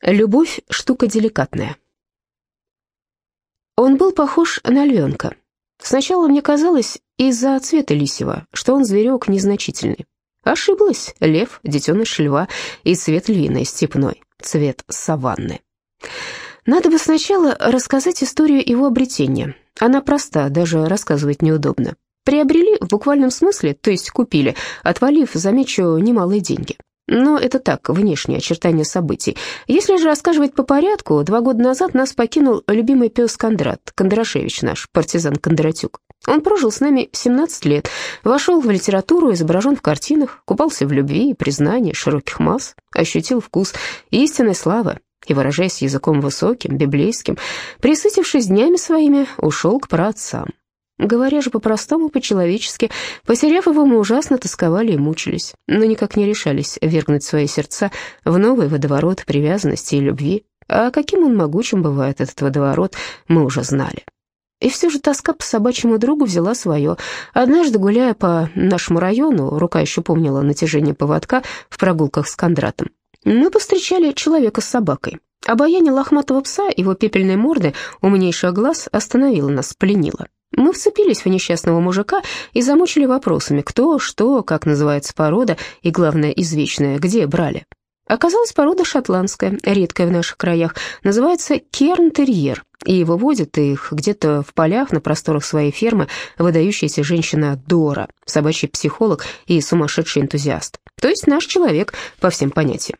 Любовь — штука деликатная. Он был похож на львенка. Сначала мне казалось из-за цвета лисьего, что он зверек незначительный. Ошиблась. Лев, детеныш льва и цвет львиный, степной, цвет саванны. Надо бы сначала рассказать историю его обретения. Она проста, даже рассказывать неудобно. Приобрели в буквальном смысле, то есть купили, отвалив, замечу, немалые деньги. Но это так, внешние очертания событий. Если же рассказывать по порядку, два года назад нас покинул любимый пес Кондрат, Кондрашевич наш, партизан Кондратюк. Он прожил с нами 17 лет, вошел в литературу, изображен в картинах, купался в любви и признании широких масс, ощутил вкус истинной славы и, выражаясь языком высоким, библейским, присытившись днями своими, ушел к праотцам. Говоря же по-простому, по-человечески, потеряв его, мы ужасно тосковали и мучились, но никак не решались вергнуть свои сердца в новый водоворот привязанности и любви. А каким он могучим бывает, этот водоворот, мы уже знали. И все же тоска по собачьему другу взяла свое. Однажды, гуляя по нашему району, рука еще помнила натяжение поводка в прогулках с Кондратом, мы повстречали человека с собакой. Обаяние лохматого пса, его пепельной морды, умнейший глаз остановило нас, пленило. Мы вцепились в несчастного мужика и замучили вопросами, кто, что, как называется порода и, главное, извечное, где брали. Оказалась порода шотландская, редкая в наших краях, называется керн-терьер, и выводит их где-то в полях на просторах своей фермы выдающаяся женщина Дора, собачий психолог и сумасшедший энтузиаст, то есть наш человек по всем понятиям.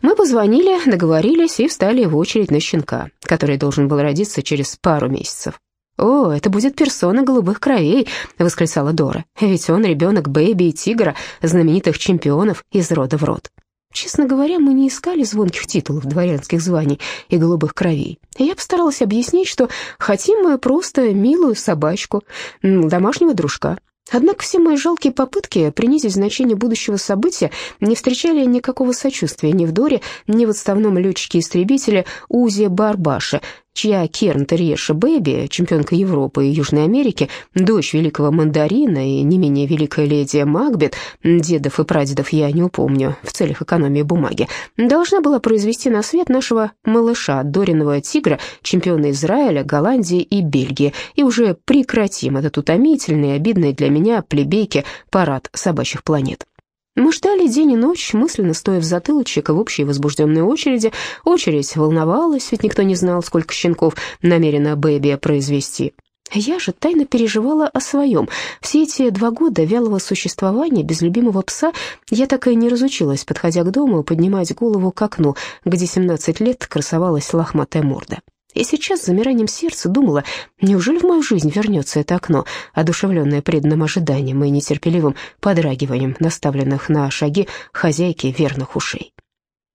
Мы позвонили, договорились и встали в очередь на щенка, который должен был родиться через пару месяцев. «О, это будет персона голубых кровей», — восклицала Дора, «ведь он ребенок Бэби и Тигра, знаменитых чемпионов из рода в род». Честно говоря, мы не искали звонких титулов, дворянских званий и голубых кровей. Я постаралась объяснить, что хотим мы просто милую собачку, домашнего дружка. Однако все мои жалкие попытки принизить значение будущего события не встречали никакого сочувствия ни в Доре, ни в отставном летчике-истребителе Узе Барбаше, чья Керн Терьеша Бэби, чемпионка Европы и Южной Америки, дочь великого мандарина и не менее великая леди Макбет, дедов и прадедов я не упомню в целях экономии бумаги, должна была произвести на свет нашего малыша, Дориного тигра, чемпиона Израиля, Голландии и Бельгии, и уже прекратим этот утомительный и обидный для меня плебейки парад собачьих планет. Мы ждали день и ночь, мысленно стоя в затылочек в общей возбужденной очереди. Очередь волновалась, ведь никто не знал, сколько щенков намерена Бэби произвести. Я же тайно переживала о своем. Все эти два года вялого существования без любимого пса я так и не разучилась, подходя к дому, поднимать голову к окну, где 17 лет красовалась лохматая морда. И сейчас с замиранием сердца думала, неужели в мою жизнь вернется это окно, одушевленное преданным ожиданием и нетерпеливым подрагиванием, наставленных на шаги хозяйки верных ушей.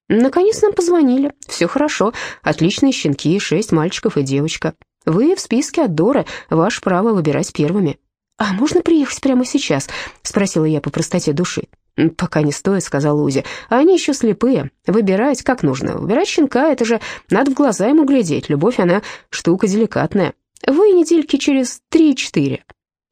Наконец нам позвонили. Все хорошо. Отличные щенки, шесть мальчиков и девочка. Вы в списке от Доры, ваше право выбирать первыми. «А можно приехать прямо сейчас?» — спросила я по простоте души. «Пока не стоит», — сказал Узи. «А они еще слепые. Выбирать как нужно. Выбирать щенка — это же надо в глаза ему глядеть. Любовь, она штука деликатная. Вы недельки через три-четыре».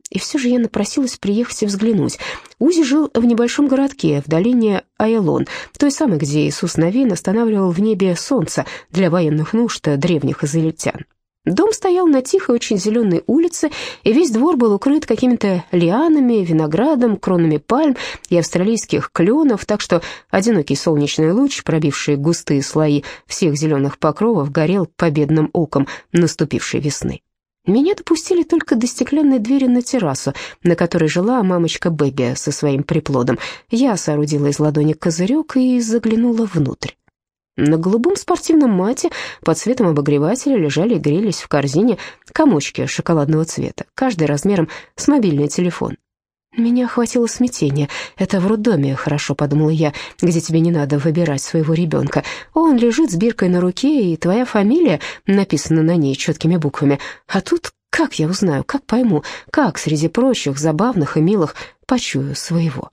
И все же я напросилась приехать и взглянуть. Узи жил в небольшом городке, в долине Айлон, той самой, где Иисус Навин останавливал в небе солнце для военных нужд древних израильтян. Дом стоял на тихой, очень зеленой улице, и весь двор был укрыт какими-то лианами, виноградом, кронами пальм и австралийских кленов, так что одинокий солнечный луч, пробивший густые слои всех зеленых покровов, горел победным оком наступившей весны. Меня допустили только до стеклянной двери на террасу, на которой жила мамочка Бэби со своим приплодом. Я соорудила из ладони козырек и заглянула внутрь. На голубом спортивном мате под светом обогревателя лежали и грелись в корзине комочки шоколадного цвета, каждый размером с мобильный телефон. Меня охватило смятение. «Это в роддоме, хорошо», — подумала я, — «где тебе не надо выбирать своего ребенка. Он лежит с биркой на руке, и твоя фамилия написана на ней четкими буквами. А тут как я узнаю, как пойму, как среди прочих забавных и милых почую своего?»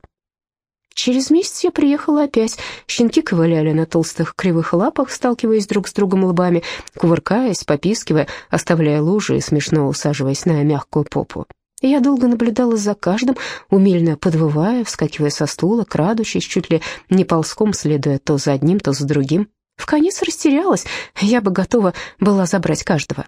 Через месяц я приехала опять. Щенки ковыляли на толстых кривых лапах, сталкиваясь друг с другом лбами, кувыркаясь, попискивая, оставляя лужи и смешно усаживаясь на мягкую попу. Я долго наблюдала за каждым, умильно подвывая, вскакивая со стула, крадучись, чуть ли не ползком, следуя то за одним, то за другим. В конец растерялась, я бы готова была забрать каждого.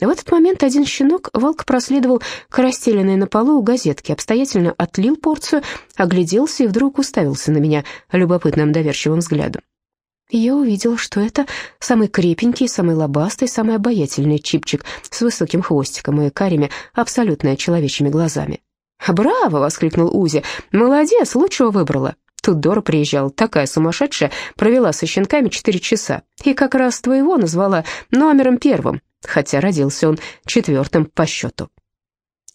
В этот момент один щенок волк проследовал к расстеленной на полу газетке, обстоятельно отлил порцию, огляделся и вдруг уставился на меня любопытным доверчивым взглядом. Я увидела, что это самый крепенький, самый лобастый, самый обаятельный чипчик с высоким хвостиком и карими, абсолютно человечьими глазами. «Браво!» — воскликнул Узи. «Молодец, лучшего выбрала». Тут Дора приезжала, такая сумасшедшая, провела со щенками четыре часа. И как раз твоего назвала номером первым, хотя родился он четвертым по счету.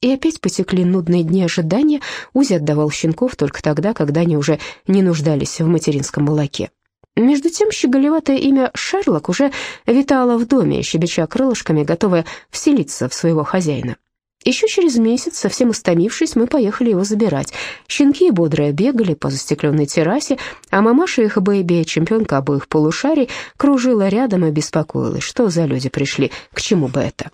И опять потекли нудные дни ожидания. Узи отдавал щенков только тогда, когда они уже не нуждались в материнском молоке. Между тем щеголеватое имя Шерлок уже витало в доме, щебеча крылышками, готовая вселиться в своего хозяина. Еще через месяц, совсем истомившись, мы поехали его забирать. Щенки бодрые бегали по застекленной террасе, а мамаша их бэйби, чемпионка обоих полушарий, кружила рядом и беспокоилась, что за люди пришли, к чему бы это.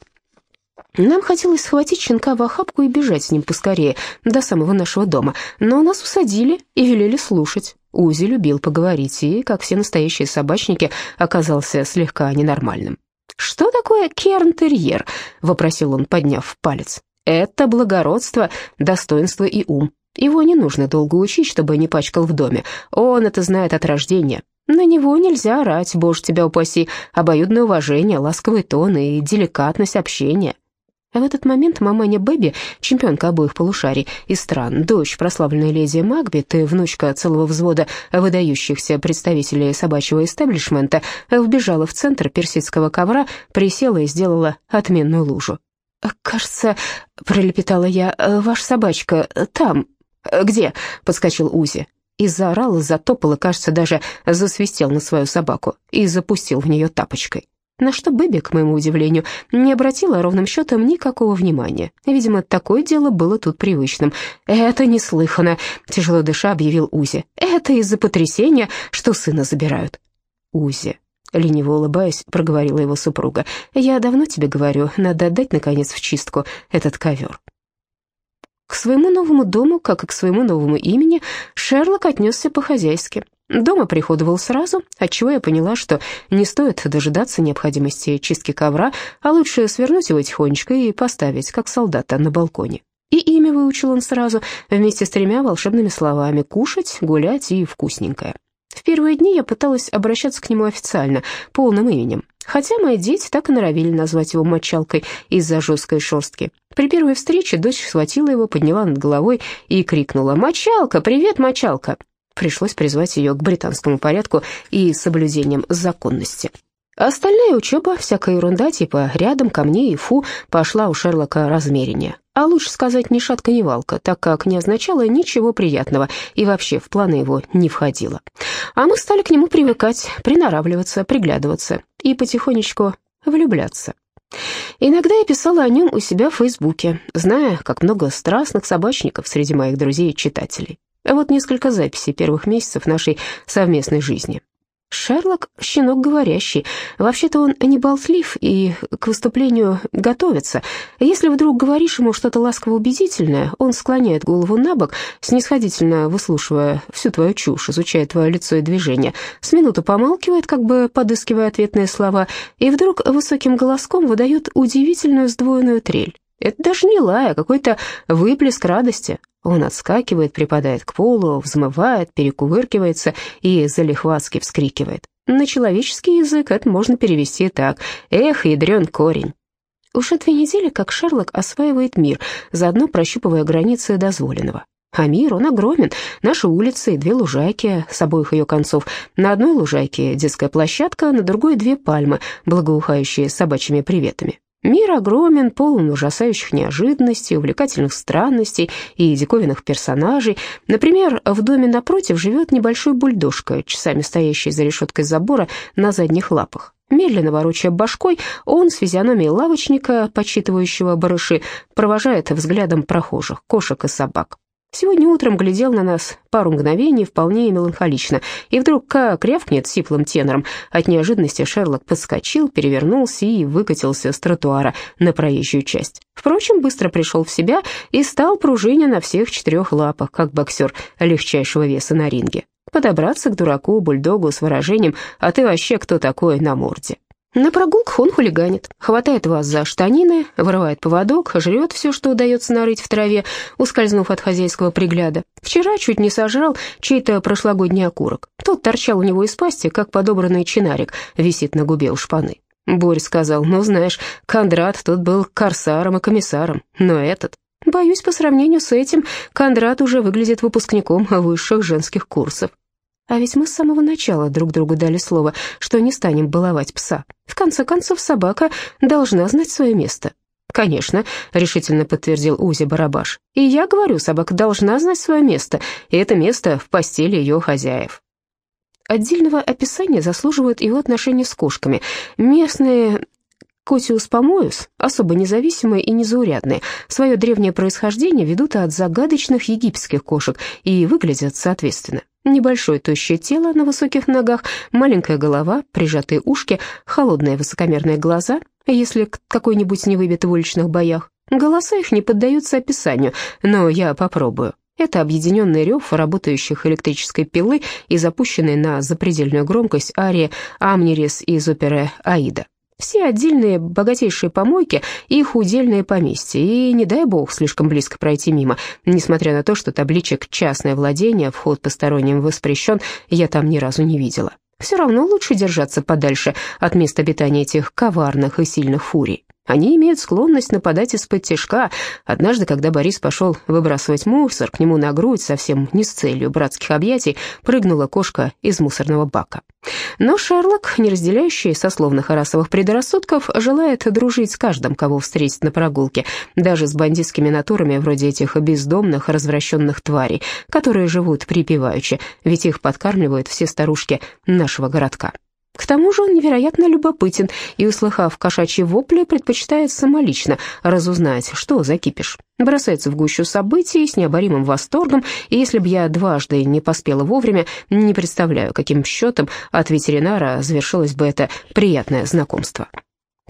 Нам хотелось схватить щенка в охапку и бежать с ним поскорее, до самого нашего дома, но нас усадили и велели слушать. Узи любил поговорить и, как все настоящие собачники, оказался слегка ненормальным. «Что такое керн-терьер?» — вопросил он, подняв палец. «Это благородство, достоинство и ум. Его не нужно долго учить, чтобы не пачкал в доме. Он это знает от рождения. На него нельзя орать, боже тебя упаси, обоюдное уважение, ласковый тон и деликатность общения». А в этот момент маманя Бэби, чемпионка обоих полушарий и стран, дочь прославленной леди Макбет и внучка целого взвода выдающихся представителей собачьего истеблишмента, вбежала в центр персидского ковра, присела и сделала отменную лужу. «Кажется, — пролепетала я, — ваша собачка там». «Где?» — подскочил Узи. И заорал, затопал, и, кажется, даже засвистел на свою собаку и запустил в нее тапочкой на что Бэби, к моему удивлению, не обратила ровным счетом никакого внимания. Видимо, такое дело было тут привычным. «Это неслыханно», — тяжело дыша объявил Узи. «Это из-за потрясения, что сына забирают». «Узи», — лениво улыбаясь, проговорила его супруга, «я давно тебе говорю, надо отдать, наконец, в чистку этот ковер». К своему новому дому, как и к своему новому имени, Шерлок отнесся по-хозяйски. Дома приходовал сразу, отчего я поняла, что не стоит дожидаться необходимости чистки ковра, а лучше свернуть его тихонечко и поставить, как солдата, на балконе. И имя выучил он сразу, вместе с тремя волшебными словами «кушать», «гулять» и «вкусненькое». В первые дни я пыталась обращаться к нему официально, полным именем, хотя мои дети так и норовили назвать его мочалкой из-за жесткой шерстки. При первой встрече дочь схватила его, подняла над головой и крикнула «Мочалка! Привет, мочалка!» Пришлось призвать ее к британскому порядку и соблюдением законности. Остальная учеба, всякая ерунда, типа рядом, ко мне и фу, пошла у Шерлока размереннее. А лучше сказать ни шатка, ни валка, так как не означало ничего приятного и вообще в планы его не входило. А мы стали к нему привыкать, приноравливаться, приглядываться и потихонечку влюбляться. Иногда я писала о нем у себя в Фейсбуке, зная, как много страстных собачников среди моих друзей и читателей. А вот несколько записей первых месяцев нашей совместной жизни. Шерлок — щенок говорящий. Вообще-то он не болтлив и к выступлению готовится. Если вдруг говоришь ему что-то ласково-убедительное, он склоняет голову на бок, снисходительно выслушивая всю твою чушь, изучая твое лицо и движение. С минуту помалкивает, как бы подыскивая ответные слова, и вдруг высоким голоском выдает удивительную сдвоенную трель. Это даже не лай, а какой-то выплеск радости. Он отскакивает, припадает к полу, взмывает, перекувыркивается и залихватски вскрикивает. На человеческий язык это можно перевести так «Эх, ядрен корень». Уже две недели, как Шерлок осваивает мир, заодно прощупывая границы дозволенного. А мир, он огромен. Наши улицы и две лужайки с обоих ее концов. На одной лужайке детская площадка, на другой две пальмы, благоухающие собачьими приветами. Мир огромен, полон ужасающих неожиданностей, увлекательных странностей и диковинных персонажей. Например, в доме напротив живет небольшой бульдожка, часами стоящий за решеткой забора на задних лапах. Медленно ворочая башкой, он с физиономией лавочника, подсчитывающего барыши, провожает взглядом прохожих, кошек и собак. Сегодня утром глядел на нас пару мгновений вполне меланхолично, и вдруг как рявкнет сиплым тенором. От неожиданности Шерлок подскочил, перевернулся и выкатился с тротуара на проезжую часть. Впрочем, быстро пришел в себя и стал пружиня на всех четырех лапах, как боксер легчайшего веса на ринге. подобраться к дураку, бульдогу с выражением «А ты вообще кто такой на морде?» На прогулках он хулиганит, хватает вас за штанины, вырывает поводок, жрет все, что удается нарыть в траве, ускользнув от хозяйского пригляда. Вчера чуть не сожрал чей-то прошлогодний окурок. Тот торчал у него из пасти, как подобранный чинарик, висит на губе у шпаны. Борь сказал, ну, знаешь, Кондрат тут был корсаром и комиссаром, но этот... Боюсь, по сравнению с этим, Кондрат уже выглядит выпускником высших женских курсов. А ведь мы с самого начала друг другу дали слово, что не станем баловать пса. В конце концов, собака должна знать свое место. «Конечно», — решительно подтвердил Узи Барабаш. «И я говорю, собака должна знать свое место, и это место в постели ее хозяев». Отдельного описания заслуживают его отношения с кошками. Местные Котиус помоюс, особо независимые и незаурядные, свое древнее происхождение ведут от загадочных египетских кошек и выглядят соответственно. Небольшое тощее тело на высоких ногах, маленькая голова, прижатые ушки, холодные высокомерные глаза, если какой-нибудь не выбит в уличных боях. Голоса их не поддаются описанию, но я попробую. Это объединенный рев работающих электрической пилы и запущенный на запредельную громкость арии «Амнерис» из оперы «Аида». Все отдельные богатейшие помойки, их удельные поместья, и не дай бог слишком близко пройти мимо, несмотря на то, что табличек «частное владение», «вход посторонним воспрещен» я там ни разу не видела. Все равно лучше держаться подальше от мест обитания этих коварных и сильных фурий. Они имеют склонность нападать из-под тяжка. Однажды, когда Борис пошел выбрасывать мусор, к нему на грудь, совсем не с целью братских объятий, прыгнула кошка из мусорного бака. Но Шерлок, не разделяющий сословных и расовых предрассудков, желает дружить с каждым, кого встретит на прогулке, даже с бандитскими натурами вроде этих бездомных, развращенных тварей, которые живут припеваючи, ведь их подкармливают все старушки нашего городка. К тому же он невероятно любопытен и, услыхав кошачьи вопли, предпочитает самолично разузнать, что за кипиш. Бросается в гущу событий с необоримым восторгом, и если бы я дважды не поспела вовремя, не представляю, каким счетом от ветеринара завершилось бы это приятное знакомство.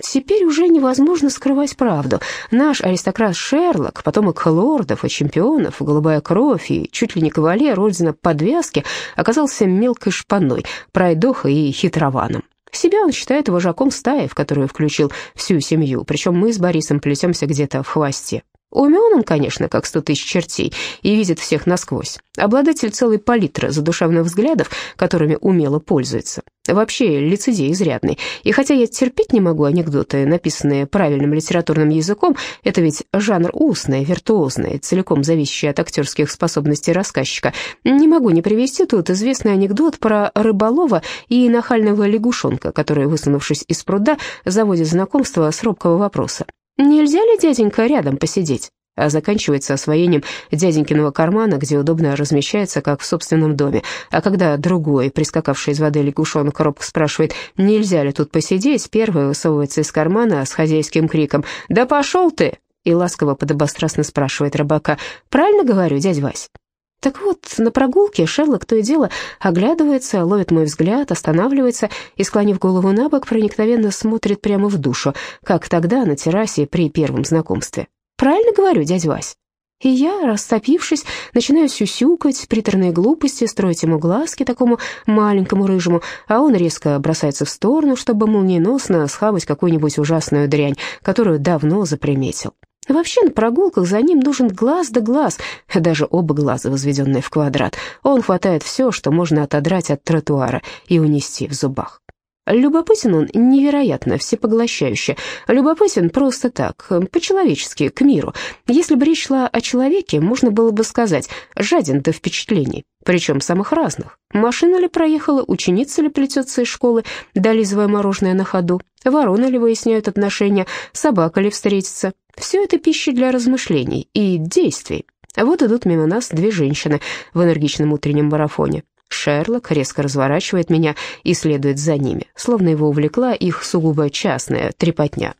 Теперь уже невозможно скрывать правду. Наш аристократ Шерлок, потомок лордов и чемпионов, голубая кровь и чуть ли не кавалер ордена подвязки, оказался мелкой шпаной, пройдохой и хитрованом. Себя он считает вожаком стаи, в которую включил всю семью, причем мы с Борисом плетемся где-то в хвосте. Умен он, конечно, как сто тысяч чертей, и видит всех насквозь. Обладатель целой палитры задушевных взглядов, которыми умело пользуется. Вообще, лицедей изрядный. И хотя я терпеть не могу анекдоты, написанные правильным литературным языком, это ведь жанр устный, виртуозный, целиком зависящий от актерских способностей рассказчика, не могу не привести тут известный анекдот про рыболова и нахального лягушонка, который, высунувшись из пруда, заводит знакомство с робкого вопроса. «Нельзя ли, дяденька, рядом посидеть?» А заканчивается освоением дяденькиного кармана, где удобно размещается, как в собственном доме. А когда другой, прискакавший из воды лягушонок, робко спрашивает, нельзя ли тут посидеть, первый высовывается из кармана с хозяйским криком «Да пошел ты!» и ласково подобострастно спрашивает рыбака «Правильно говорю, дядь Вась?» Так вот, на прогулке Шерлок то и дело оглядывается, ловит мой взгляд, останавливается и, склонив голову на бок, проникновенно смотрит прямо в душу, как тогда на террасе при первом знакомстве. «Правильно говорю, дядя Вась?» И я, растопившись, начинаю сюсюкать, приторные глупости, строить ему глазки такому маленькому рыжему, а он резко бросается в сторону, чтобы молниеносно схавать какую-нибудь ужасную дрянь, которую давно заприметил. Вообще на прогулках за ним нужен глаз да глаз, даже оба глаза, возведенные в квадрат. Он хватает все, что можно отодрать от тротуара и унести в зубах. Любопытен он невероятно, всепоглощающе. Любопытен просто так, по-человечески, к миру. Если бы речь шла о человеке, можно было бы сказать «жаден до впечатлений», причем самых разных. Машина ли проехала, ученица ли плетется из школы, долизывая мороженое на ходу, ворона ли выясняют отношения, собака ли встретится. Все это пища для размышлений и действий. Вот идут мимо нас две женщины в энергичном утреннем марафоне. Шерлок резко разворачивает меня и следует за ними, словно его увлекла их сугубо частная трепотня.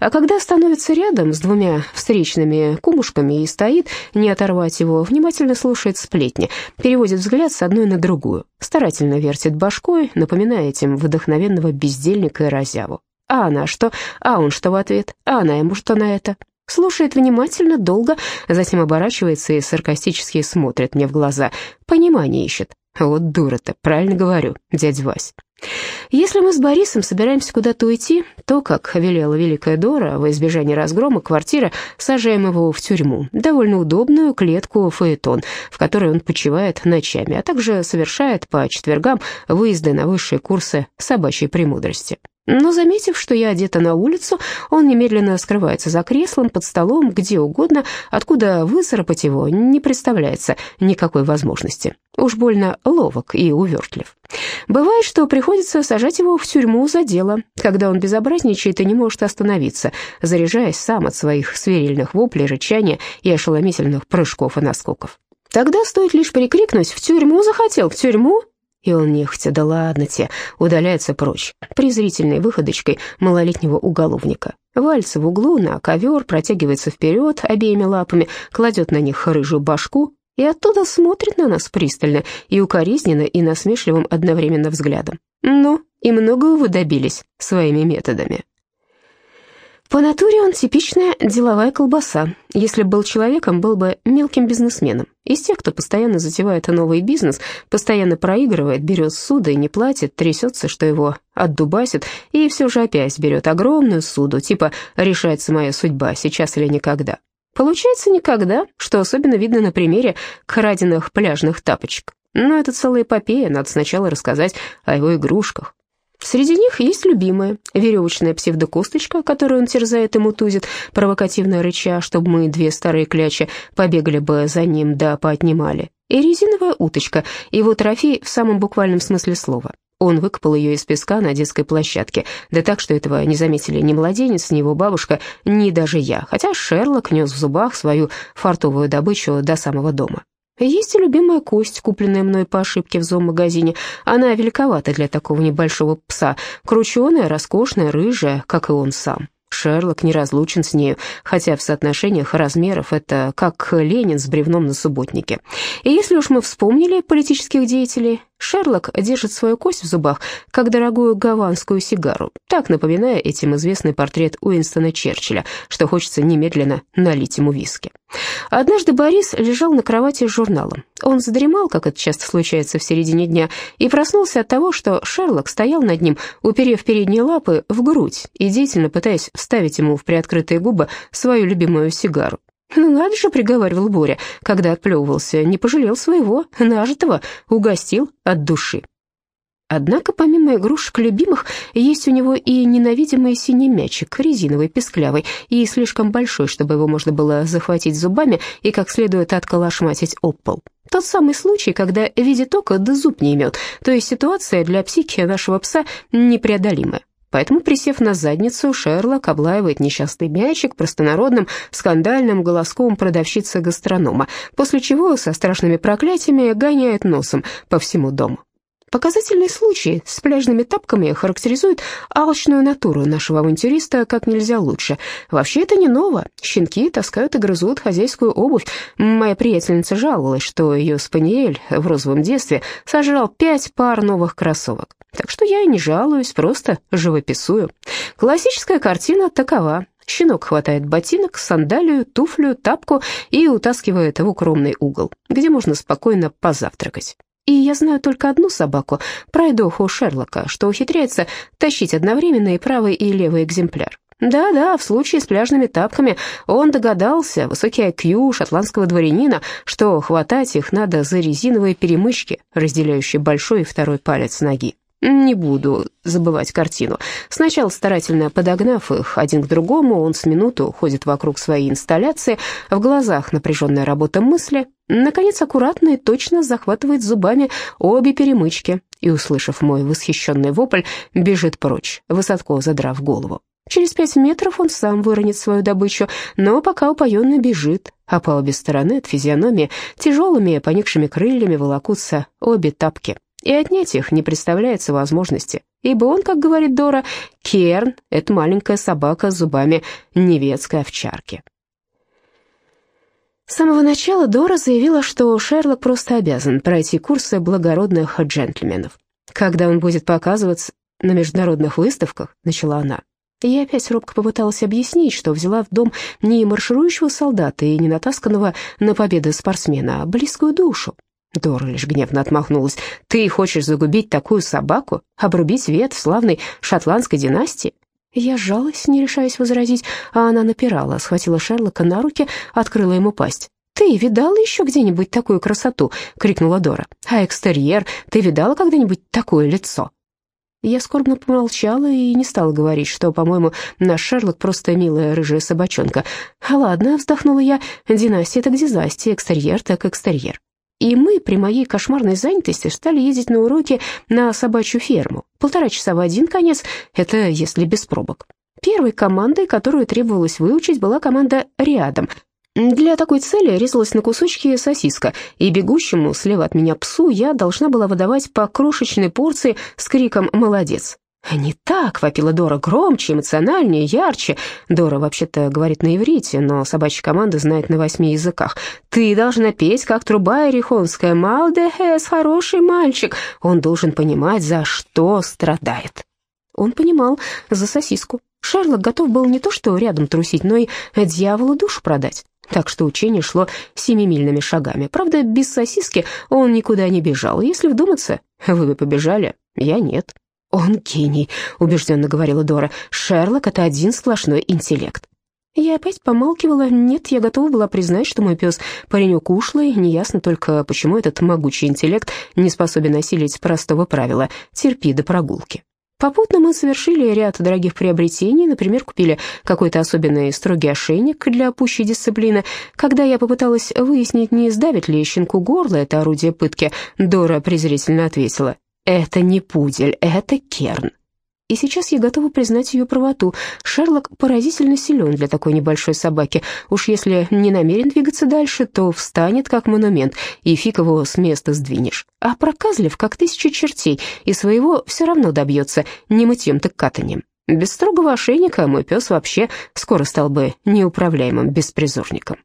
А когда становится рядом с двумя встречными кумушками и стоит, не оторвать его, внимательно слушает сплетни, переводит взгляд с одной на другую, старательно вертит башкой, напоминая этим вдохновенного бездельника и разяву. А она что? А он что в ответ? А она ему что на это? Слушает внимательно, долго, затем оборачивается и саркастически смотрит мне в глаза. Понимание ищет. Вот дура-то, правильно говорю, дядя Вась. Если мы с Борисом собираемся куда-то уйти, то, как велела Великая Дора, во избежание разгрома квартиры, сажаем его в тюрьму, довольно удобную клетку фаэтон, в которой он почивает ночами, а также совершает по четвергам выезды на высшие курсы собачьей премудрости. Но, заметив, что я одета на улицу, он немедленно скрывается за креслом, под столом, где угодно, откуда выцарапать его не представляется никакой возможности. Уж больно ловок и увертлив. Бывает, что приходится сажать его в тюрьму за дело, когда он безобразничает и не может остановиться, заряжаясь сам от своих свирельных воплей, рычания и ошеломительных прыжков и наскоков. Тогда стоит лишь прикрикнуть «В тюрьму захотел, в тюрьму!» И он нехотя, да ладно те, удаляется прочь, презрительной выходочкой малолетнего уголовника. Вальца в углу на ковер, протягивается вперед обеими лапами, кладет на них рыжую башку и оттуда смотрит на нас пристально и укоризненно, и насмешливым одновременно взглядом. Ну, и многого вы добились своими методами. По натуре он типичная деловая колбаса. Если бы был человеком, был бы мелким бизнесменом. Из тех, кто постоянно затевает новый бизнес, постоянно проигрывает, берет суды и не платит, трясется, что его отдубасит, и все же опять берет огромную суду, типа «решается моя судьба, сейчас или никогда». Получается никогда, что особенно видно на примере краденных пляжных тапочек. Но это целая эпопея, надо сначала рассказать о его игрушках. Среди них есть любимая, веревочная псевдокосточка, которую он терзает и мутузит, провокативно рыча, чтобы мы, две старые клячи, побегали бы за ним да поотнимали, и резиновая уточка, его трофей в самом буквальном смысле слова. Он выкопал ее из песка на детской площадке, да так, что этого не заметили ни младенец, ни его бабушка, ни даже я, хотя Шерлок нес в зубах свою фартовую добычу до самого дома. Есть любимая кость, купленная мной по ошибке в зоомагазине. Она великовата для такого небольшого пса, крученая, роскошная, рыжая, как и он сам. Шерлок не разлучен с нею, хотя в соотношениях размеров это как Ленин с бревном на субботнике. И если уж мы вспомнили политических деятелей, Шерлок держит свою кость в зубах, как дорогую гаванскую сигару, так напоминая этим известный портрет Уинстона Черчилля, что хочется немедленно налить ему виски. Однажды Борис лежал на кровати с журналом. Он задремал, как это часто случается в середине дня, и проснулся от того, что Шерлок стоял над ним, уперев передние лапы в грудь и деятельно пытаясь вставить ему в приоткрытые губы свою любимую сигару. «Ну надо же», — приговаривал Боря, когда отплевывался, не пожалел своего, нажитого, угостил от души. Однако помимо игрушек любимых, есть у него и ненавидимый синий мячик, резиновый, песклявый и слишком большой, чтобы его можно было захватить зубами и как следует отколошматить об пол. Тот самый случай, когда видит око, да зуб не имет, то есть ситуация для психики нашего пса непреодолимая. Поэтому, присев на задницу, Шерлок облаивает несчастный мячик простонародным скандальным голоском продавщицы гастронома, после чего со страшными проклятиями гоняет носом по всему дому. Показательный случай с пляжными тапками характеризует алчную натуру нашего авантюриста как нельзя лучше. Вообще это не ново. Щенки таскают и грызут хозяйскую обувь. Моя приятельница жаловалась, что ее спаниель в розовом детстве сожрал пять пар новых кроссовок. Так что я и не жалуюсь, просто живописую. Классическая картина такова. Щенок хватает ботинок, сандалию, туфлю, тапку и утаскивает в укромный угол, где можно спокойно позавтракать. И я знаю только одну собаку, пройдоху Шерлока, что ухитряется тащить одновременно и правый, и левый экземпляр. Да-да, в случае с пляжными тапками он догадался, высокий IQ шотландского дворянина, что хватать их надо за резиновые перемычки, разделяющие большой и второй палец ноги. Не буду забывать картину. Сначала, старательно подогнав их один к другому, он с минуту ходит вокруг своей инсталляции, в глазах напряженная работа мысли, наконец, аккуратно и точно захватывает зубами обе перемычки и, услышав мой восхищенный вопль, бежит прочь, высоко задрав голову. Через пять метров он сам выронит свою добычу, но пока упоенно бежит, а по обе стороны от физиономии тяжелыми поникшими крыльями волокутся обе тапки и отнять их не представляется возможности, ибо он, как говорит Дора, Керн — это маленькая собака с зубами неведской овчарки. С самого начала Дора заявила, что Шерлок просто обязан пройти курсы благородных джентльменов. Когда он будет показываться на международных выставках, начала она. Я опять робко попыталась объяснить, что взяла в дом не марширующего солдата и не натасканного на победы спортсмена, а близкую душу, Дора лишь гневно отмахнулась. «Ты хочешь загубить такую собаку? Обрубить ветвь славной шотландской династии?» Я сжалась, не решаясь возразить, а она напирала, схватила Шерлока на руки, открыла ему пасть. «Ты видала еще где-нибудь такую красоту?» — крикнула Дора. «А экстерьер? Ты видала когда-нибудь такое лицо?» Я скорбно помолчала и не стала говорить, что, по-моему, наш Шерлок просто милая рыжая собачонка. Ладно, вздохнула я, династия так династия, экстерьер так экстерьер. И мы при моей кошмарной занятости стали ездить на уроки на собачью ферму. Полтора часа в один конец, это если без пробок. Первой командой, которую требовалось выучить, была команда «Рядом», для такой цели резалась на кусочки сосиска, и бегущему слева от меня псу я должна была выдавать по крошечной порции с криком «Молодец!». «Не так!» — вопила Дора громче, эмоциональнее, ярче. Дора вообще-то говорит на иврите, но собачья команда знает на восьми языках. «Ты должна петь, как труба эрихонская. Малдехес, хороший мальчик. Он должен понимать, за что страдает». Он понимал, за сосиску. Шерлок готов был не то что рядом трусить, но и дьяволу душу продать. Так что учение шло семимильными шагами. Правда, без сосиски он никуда не бежал. Если вдуматься, вы бы побежали, я нет. «Он гений», — убежденно говорила Дора. «Шерлок — это один сплошной интеллект». Я опять помалкивала. Нет, я готова была признать, что мой пес паренек ушлый. Неясно только, почему этот могучий интеллект не способен осилить простого правила «терпи до прогулки». Попутно мы совершили ряд дорогих приобретений, например, купили какой-то особенный строгий ошейник для пущей дисциплины. Когда я попыталась выяснить, не сдавит ли щенку горло это орудие пытки, Дора презрительно ответила, «Это не пудель, это керн». И сейчас я готова признать ее правоту. Шерлок поразительно силен для такой небольшой собаки. Уж если не намерен двигаться дальше, то встанет как монумент, и фиг его с места сдвинешь. А проказлив, как тысяча чертей, и своего все равно добьется, не мытьем так катанием. Без строгого ошейника мой пес вообще скоро стал бы неуправляемым беспризорником.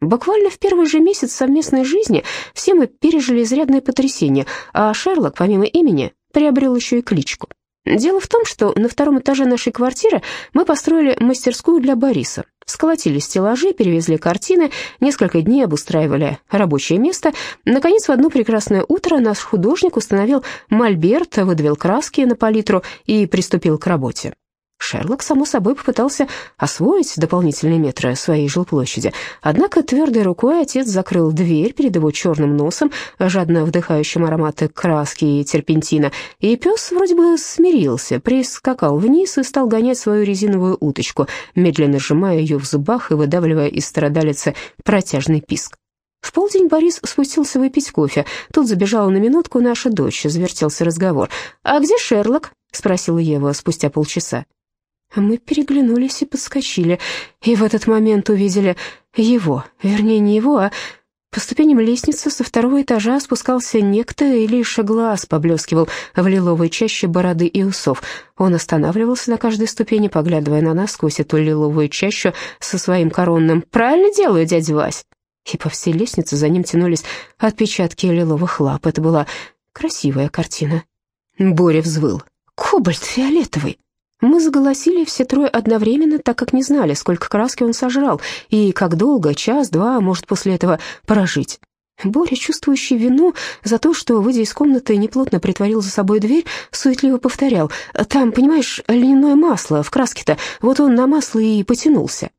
Буквально в первый же месяц совместной жизни все мы пережили изрядное потрясение, а Шерлок, помимо имени, приобрел еще и кличку. Дело в том, что на втором этаже нашей квартиры мы построили мастерскую для Бориса. Сколотили стеллажи, перевезли картины, несколько дней обустраивали рабочее место. Наконец, в одно прекрасное утро наш художник установил мольберт, выдавил краски на палитру и приступил к работе. Шерлок, само собой, попытался освоить дополнительные метры своей жилплощади, однако твердой рукой отец закрыл дверь перед его черным носом, жадно вдыхающим ароматы краски и терпентина, и пес вроде бы смирился, прискакал вниз и стал гонять свою резиновую уточку, медленно сжимая ее в зубах и выдавливая из страдалицы протяжный писк. В полдень Борис спустился выпить кофе. Тут забежала на минутку наша дочь, завертелся разговор. «А где Шерлок?» — спросила Ева спустя полчаса. Мы переглянулись и подскочили, и в этот момент увидели его, вернее, не его, а по ступеням лестницы со второго этажа спускался некто, и лишь глаз поблескивал в лиловой чаще бороды и усов. Он останавливался на каждой ступени, поглядывая на нас сквозь эту лиловую чащу со своим коронным «Правильно делаю, дядя Вась!» И по всей лестнице за ним тянулись отпечатки лиловых лап. Это была красивая картина. Боря взвыл. «Кобальт фиолетовый!» Мы заголосили все трое одновременно, так как не знали, сколько краски он сожрал, и как долго, час-два, может после этого прожить. Боря, чувствующий вину за то, что, выйдя из комнаты, неплотно притворил за собой дверь, суетливо повторял. «Там, понимаешь, льняное масло в краске-то, вот он на масло и потянулся».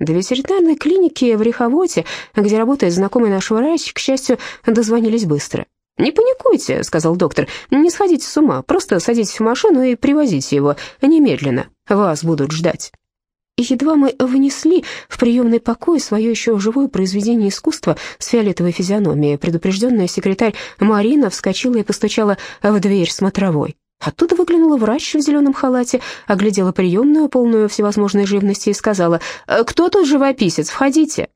До ветеринарной клиники в Реховоте, где работает знакомый наш врач, к счастью, дозвонились быстро. «Не паникуйте», — сказал доктор, — «не сходите с ума, просто садитесь в машину и привозите его немедленно, вас будут ждать». Едва мы внесли в приемный покой свое еще живое произведение искусства с фиолетовой физиономией, предупрежденная секретарь Марина вскочила и постучала в дверь смотровой. Оттуда выглянула врач в зеленом халате, оглядела приемную, полную всевозможной живности, и сказала, «Кто тут живописец? Входите!»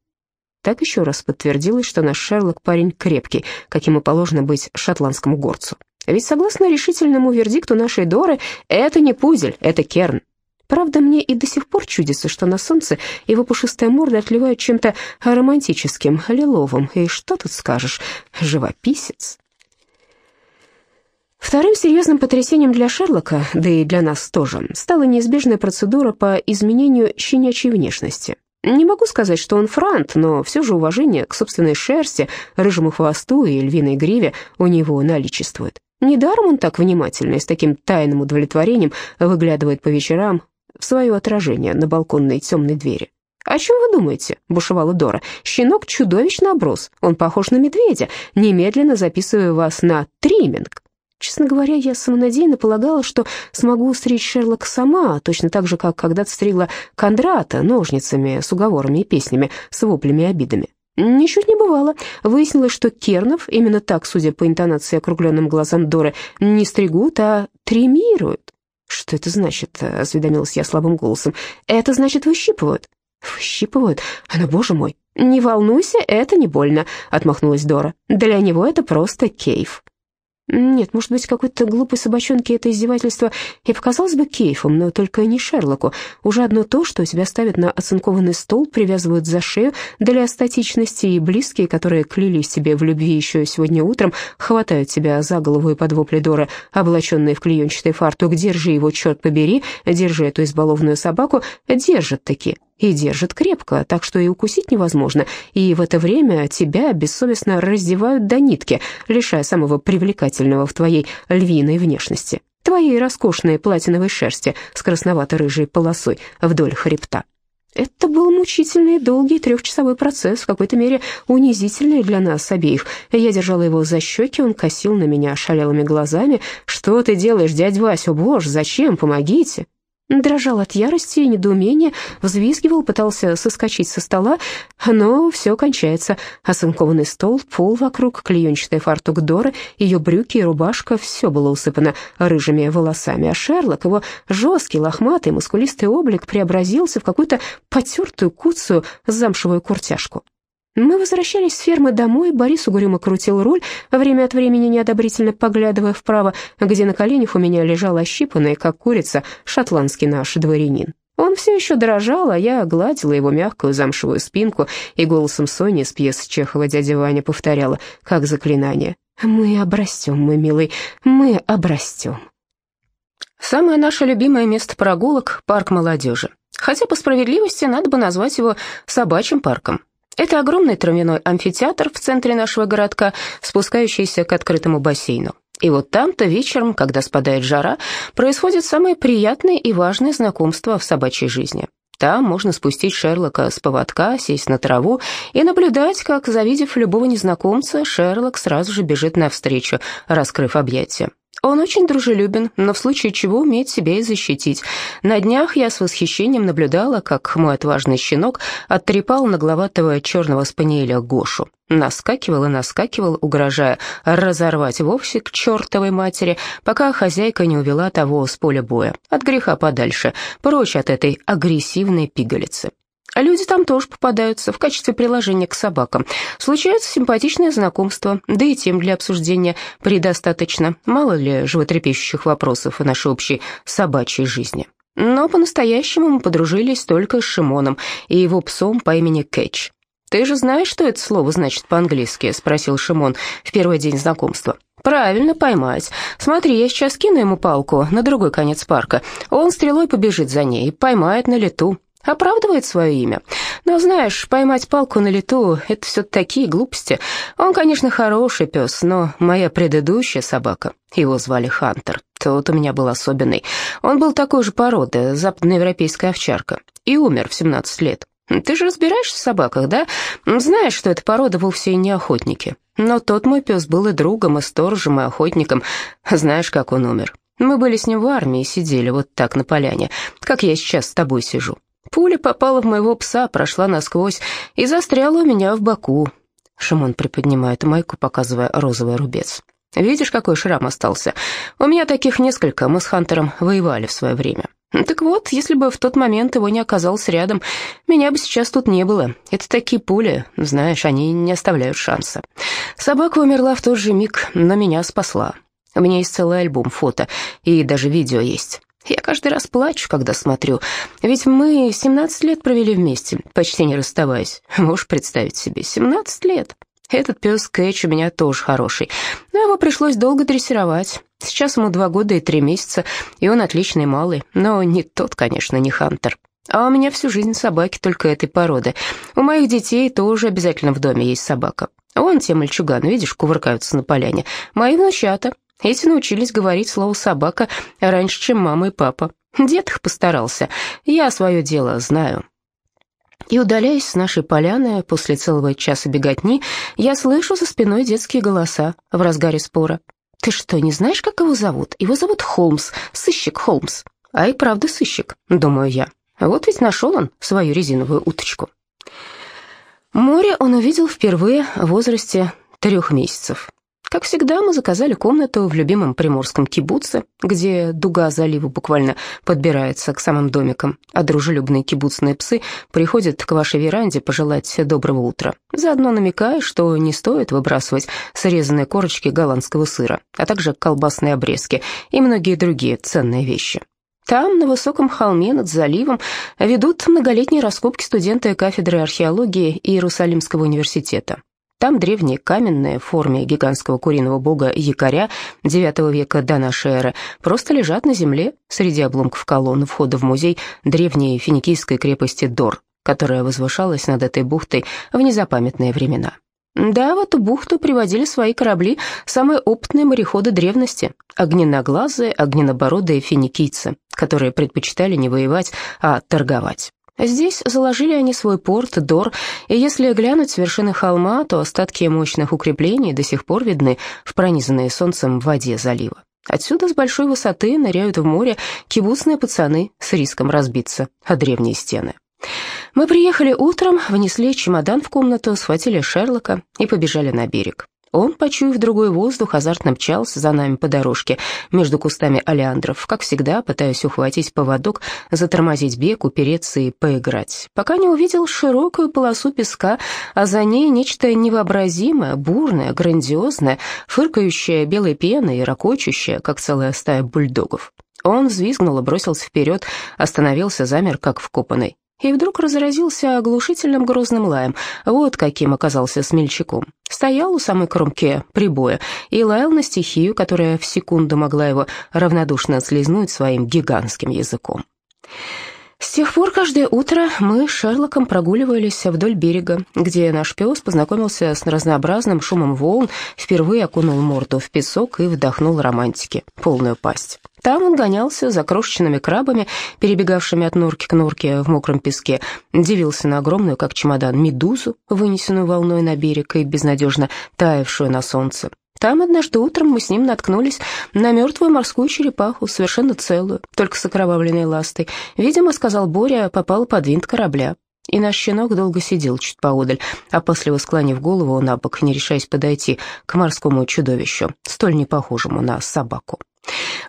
Так еще раз подтвердилось, что наш Шерлок парень крепкий, каким и положено быть шотландскому горцу. Ведь согласно решительному вердикту нашей Доры, это не пузель, это керн. Правда, мне и до сих пор чудится, что на солнце его пушистая морда отливает чем-то романтическим, лиловым. И что тут скажешь, живописец. Вторым серьезным потрясением для Шерлока, да и для нас тоже, стала неизбежная процедура по изменению щенячьей внешности. Не могу сказать, что он франт, но все же уважение к собственной шерсти, рыжему хвосту и львиной гриве у него наличествует. Недаром он так внимательно и с таким тайным удовлетворением выглядывает по вечерам в свое отражение на балконной темной двери. «О чем вы думаете?» — бушевала Дора. «Щенок чудовищно оброс. Он похож на медведя. Немедленно записываю вас на тримминг». Честно говоря, я самонадеянно полагала, что смогу стричь Шерлока сама, точно так же, как когда-то стригла Кондрата ножницами с уговорами и песнями, с воплями и обидами. Ничуть не бывало. Выяснилось, что Кернов, именно так, судя по интонации округленным глазам Доры, не стригут, а тримируют. «Что это значит?» — осведомилась я слабым голосом. «Это значит выщипывают». «Выщипывают? Но, боже мой!» «Не волнуйся, это не больно», — отмахнулась Дора. «Для него это просто кейф». Нет, может быть, какой-то глупой собачонке это издевательство и показалось бы кейфом, но только не Шерлоку. Уже одно то, что тебя ставят на оцинкованный стол, привязывают за шею для статичности, и близкие, которые клялись тебе в любви еще сегодня утром, хватают тебя за голову и под вопли Дора, облаченные в клеенчатый фартук, держи его, черт побери, держи эту избалованную собаку, держат таки и держит крепко, так что и укусить невозможно, и в это время тебя бессовестно раздевают до нитки, лишая самого привлекательного в твоей львиной внешности, твоей роскошной платиновой шерсти с красновато-рыжей полосой вдоль хребта. Это был мучительный, долгий трехчасовой процесс, в какой-то мере унизительный для нас обеих. Я держала его за щеки, он косил на меня шалелыми глазами. «Что ты делаешь, дядь Вася? боже, зачем? Помогите!» Дрожал от ярости и недоумения, взвизгивал, пытался соскочить со стола, но все кончается. Оцинкованный стол, пол вокруг, клеенчатый фартук Доры, ее брюки и рубашка — все было усыпано рыжими волосами, а Шерлок, его жесткий, лохматый, мускулистый облик преобразился в какую-то потертую, куцую замшевую куртяжку. Мы возвращались с фермы домой, Борис угрюмо крутил руль, время от времени неодобрительно поглядывая вправо, где на коленях у меня лежал ощипанный, как курица, шотландский наш дворянин. Он все еще дрожал, а я гладила его мягкую замшевую спинку и голосом Сони с пьесы Чехова «Дядя Ваня» повторяла, как заклинание. «Мы обрастем, мой милый, мы обрастем». Самое наше любимое место прогулок — парк молодежи. Хотя по справедливости надо бы назвать его собачьим парком. Это огромный травяной амфитеатр в центре нашего городка, спускающийся к открытому бассейну. И вот там-то вечером, когда спадает жара, происходит самое приятное и важное знакомство в собачьей жизни. Там можно спустить Шерлока с поводка, сесть на траву и наблюдать, как, завидев любого незнакомца, Шерлок сразу же бежит навстречу, раскрыв объятия. Он очень дружелюбен, но в случае чего умеет себя и защитить. На днях я с восхищением наблюдала, как мой отважный щенок оттрепал нагловатого черного спаниеля Гошу. Наскакивал и наскакивал, угрожая разорвать вовсе к чертовой матери, пока хозяйка не увела того с поля боя, от греха подальше, прочь от этой агрессивной пигалицы. А люди там тоже попадаются в качестве приложения к собакам. Случаются симпатичные знакомства, да и тем для обсуждения предостаточно. Мало ли животрепещущих вопросов о нашей общей собачьей жизни. Но по-настоящему мы подружились только с Шимоном и его псом по имени Кэтч. «Ты же знаешь, что это слово значит по-английски?» — спросил Шимон в первый день знакомства. «Правильно, поймать. Смотри, я сейчас кину ему палку на другой конец парка. Он стрелой побежит за ней и поймает на лету оправдывает свое имя. Но знаешь, поймать палку на лету — это все такие глупости. Он, конечно, хороший пес, но моя предыдущая собака, его звали Хантер, тот у меня был особенный. Он был такой же породы, западноевропейская овчарка, и умер в 17 лет. Ты же разбираешься в собаках, да? Знаешь, что эта порода вовсе и не охотники. Но тот мой пес был и другом, и сторожем, и охотником. Знаешь, как он умер? Мы были с ним в армии и сидели вот так на поляне, как я сейчас с тобой сижу. Пуля попала в моего пса, прошла насквозь и застряла у меня в боку. Шимон приподнимает майку, показывая розовый рубец. Видишь, какой шрам остался? У меня таких несколько, мы с Хантером воевали в свое время. Так вот, если бы в тот момент его не оказалось рядом, меня бы сейчас тут не было. Это такие пули, знаешь, они не оставляют шанса. Собака умерла в тот же миг, но меня спасла. У меня есть целый альбом фото, и даже видео есть. Я каждый раз плачу, когда смотрю, ведь мы 17 лет провели вместе, почти не расставаясь. Можешь представить себе, 17 лет. Этот пес Кэтч у меня тоже хороший, но его пришлось долго дрессировать. Сейчас ему два года и три месяца, и он отличный малый, но не тот, конечно, не Хантер. А у меня всю жизнь собаки только этой породы. У моих детей тоже обязательно в доме есть собака. Вон те мальчуганы, видишь, кувыркаются на поляне. Мои внучата. Эти научились говорить слово «собака» раньше, чем мама и папа. Дед их постарался. Я свое дело знаю. И удаляясь с нашей поляны после целого часа беготни, я слышу за спиной детские голоса в разгаре спора. «Ты что, не знаешь, как его зовут? Его зовут Холмс, сыщик Холмс». «А и правда сыщик», — думаю я. Вот ведь нашел он свою резиновую уточку. Море он увидел впервые в возрасте трех месяцев. Как всегда, мы заказали комнату в любимом приморском кибуце, где дуга залива буквально подбирается к самым домикам, а дружелюбные кибуцные псы приходят к вашей веранде пожелать доброго утра, заодно намекая, что не стоит выбрасывать срезанные корочки голландского сыра, а также колбасные обрезки и многие другие ценные вещи. Там, на высоком холме над заливом, ведут многолетние раскопки студенты кафедры археологии Иерусалимского университета. Там древние каменные в форме гигантского куриного бога якоря IX века до нашей эры просто лежат на земле среди обломков колонн входа в музей древней финикийской крепости Дор, которая возвышалась над этой бухтой в незапамятные времена. Да, в эту бухту приводили свои корабли самые опытные мореходы древности, огненоглазые, огненобородые финикийцы, которые предпочитали не воевать, а торговать. Здесь заложили они свой порт, Дор, и если глянуть с вершины холма, то остатки мощных укреплений до сих пор видны в пронизанной солнцем воде залива. Отсюда с большой высоты ныряют в море кибуцные пацаны с риском разбиться о древние стены. Мы приехали утром, внесли чемодан в комнату, схватили Шерлока и побежали на берег. Он, почуяв другой воздух, азартно мчался за нами по дорожке между кустами олеандров, как всегда, пытаясь ухватить поводок, затормозить бег, упереться и поиграть, пока не увидел широкую полосу песка, а за ней нечто невообразимое, бурное, грандиозное, фыркающее белой пеной и ракочущее, как целая стая бульдогов. Он взвизгнул и бросился вперед, остановился, замер, как вкопанный и вдруг разразился оглушительным грозным лаем. Вот каким оказался смельчаком. Стоял у самой кромки прибоя и лаял на стихию, которая в секунду могла его равнодушно слезнуть своим гигантским языком. С тех пор каждое утро мы с Шерлоком прогуливались вдоль берега, где наш пес познакомился с разнообразным шумом волн, впервые окунул морду в песок и вдохнул романтики, полную пасть. Там он гонялся за крошечными крабами, перебегавшими от норки к норке в мокром песке, дивился на огромную, как чемодан, медузу, вынесенную волной на берег и безнадежно таявшую на солнце. Там однажды утром мы с ним наткнулись на мертвую морскую черепаху, совершенно целую, только с окровавленной ластой. Видимо, сказал Боря, попала под винт корабля. И наш щенок долго сидел чуть поодаль, опасливо склонив голову на бок, не решаясь подойти к морскому чудовищу, столь непохожему на собаку.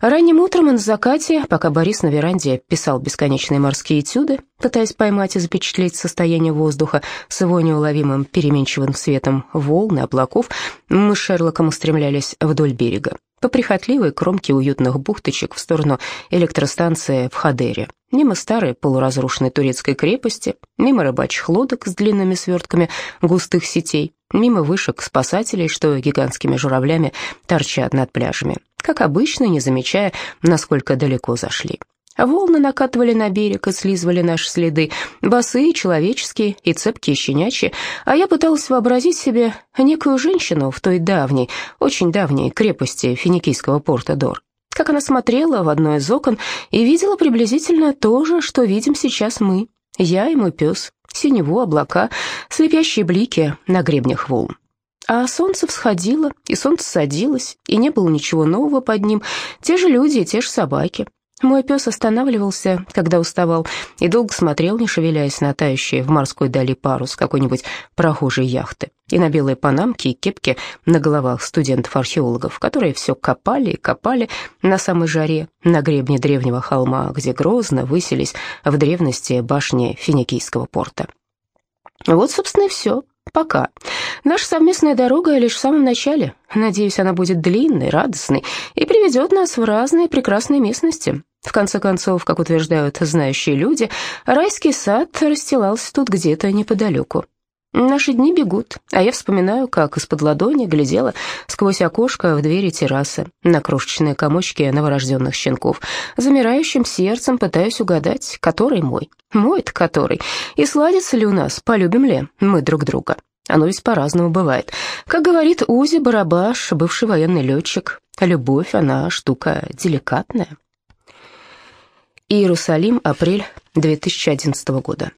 Ранним утром на закате, пока Борис на веранде писал бесконечные морские этюды, пытаясь поймать и запечатлеть состояние воздуха с его неуловимым переменчивым светом волн и облаков, мы с Шерлоком устремлялись вдоль берега, по прихотливой кромке уютных бухточек в сторону электростанции в Хадере, мимо старой полуразрушенной турецкой крепости, мимо рыбачьих лодок с длинными свертками густых сетей, мимо вышек спасателей, что гигантскими журавлями торчат над пляжами, как обычно, не замечая, насколько далеко зашли. Волны накатывали на берег и слизывали наши следы, босые, человеческие и цепкие щенячьи, а я пыталась вообразить себе некую женщину в той давней, очень давней крепости финикийского порта Дор. Как она смотрела в одно из окон и видела приблизительно то же, что видим сейчас мы, я и мой пес, синеву, облака, слепящие блики на гребнях волн. А солнце всходило, и солнце садилось, и не было ничего нового под ним. Те же люди и те же собаки. Мой пес останавливался, когда уставал, и долго смотрел, не шевеляясь на тающий в морской дали парус какой-нибудь прохожей яхты, и на белые панамки и кепки на головах студентов-археологов, которые все копали и копали на самой жаре, на гребне древнего холма, где грозно высились в древности башни Финикийского порта. Вот, собственно, и все. Пока. Наша совместная дорога лишь в самом начале. Надеюсь, она будет длинной, радостной и приведет нас в разные прекрасные местности. В конце концов, как утверждают знающие люди, райский сад расстилался тут где-то неподалеку. Наши дни бегут, а я вспоминаю, как из-под ладони глядела сквозь окошко в двери террасы на крошечные комочки новорожденных щенков. Замирающим сердцем пытаюсь угадать, который мой. Мой-то который. И сладится ли у нас, полюбим ли мы друг друга. Оно ведь по-разному бывает. Как говорит Узи Барабаш, бывший военный летчик, любовь, она штука деликатная. Иерусалим, апрель 2011 года.